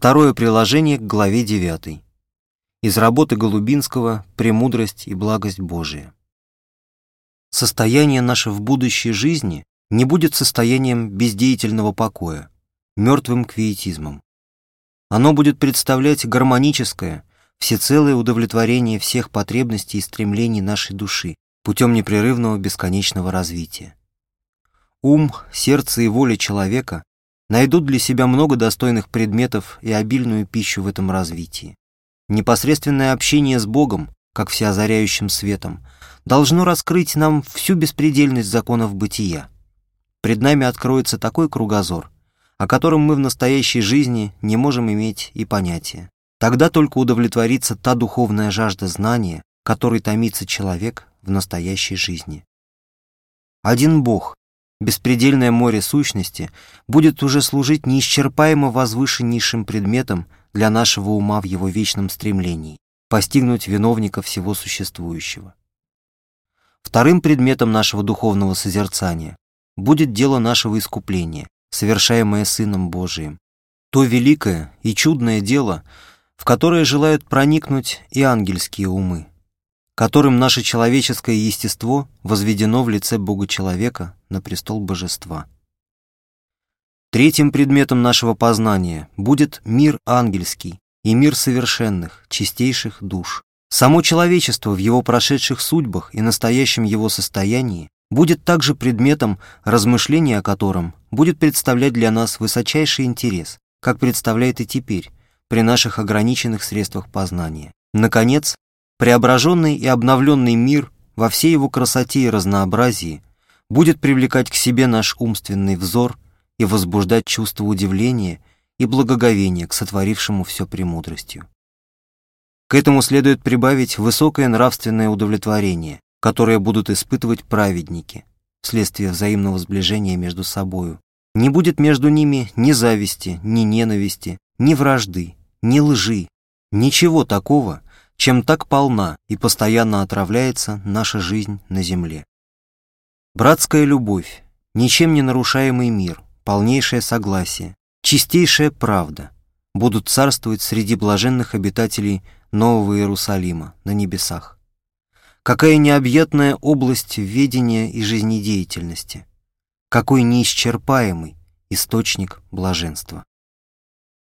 Второе приложение к главе 9. Из работы Голубинского «Премудрость и благость Божия». Состояние наше в будущей жизни не будет состоянием бездеятельного покоя, мертвым квиетизмом. Оно будет представлять гармоническое, всецелое удовлетворение всех потребностей и стремлений нашей души путем непрерывного бесконечного развития. Ум, сердце и воля человека найдут для себя много достойных предметов и обильную пищу в этом развитии. Непосредственное общение с Богом, как всеозаряющим светом, должно раскрыть нам всю беспредельность законов бытия. Пред нами откроется такой кругозор, о котором мы в настоящей жизни не можем иметь и понятия. Тогда только удовлетворится та духовная жажда знания, которой томится человек в настоящей жизни. Один Бог, беспредельное море сущности, будет уже служить неисчерпаемо возвышеннейшим предметом для нашего ума в его вечном стремлении постигнуть виновника всего существующего. Вторым предметом нашего духовного созерцания будет дело нашего искупления, совершаемое Сыном Божиим. То великое и чудное дело, в которое желают проникнуть и ангельские умы, которым наше человеческое естество возведено в лице Бога-человека на престол божества. Третьим предметом нашего познания будет мир ангельский и мир совершенных, чистейших душ. Само человечество в его прошедших судьбах и настоящем его состоянии будет также предметом, размышления о котором будет представлять для нас высочайший интерес, как представляет и теперь, при наших ограниченных средствах познания. Наконец, преображенный и обновленный мир во всей его красоте и разнообразии будет привлекать к себе наш умственный взор – и возбуждать чувство удивления и благоговения к сотворившему все премудростью. К этому следует прибавить высокое нравственное удовлетворение, которое будут испытывать праведники вследствие взаимного сближения между собою. Не будет между ними ни зависти, ни ненависти, ни вражды, ни лжи, ничего такого, чем так полна и постоянно отравляется наша жизнь на земле. Братская любовь, ничем не нарушаемый мир, полнейшее согласие, чистейшая правда будут царствовать среди блаженных обитателей Нового Иерусалима на небесах. Какая необъятная область ведения и жизнедеятельности, какой неисчерпаемый источник блаженства.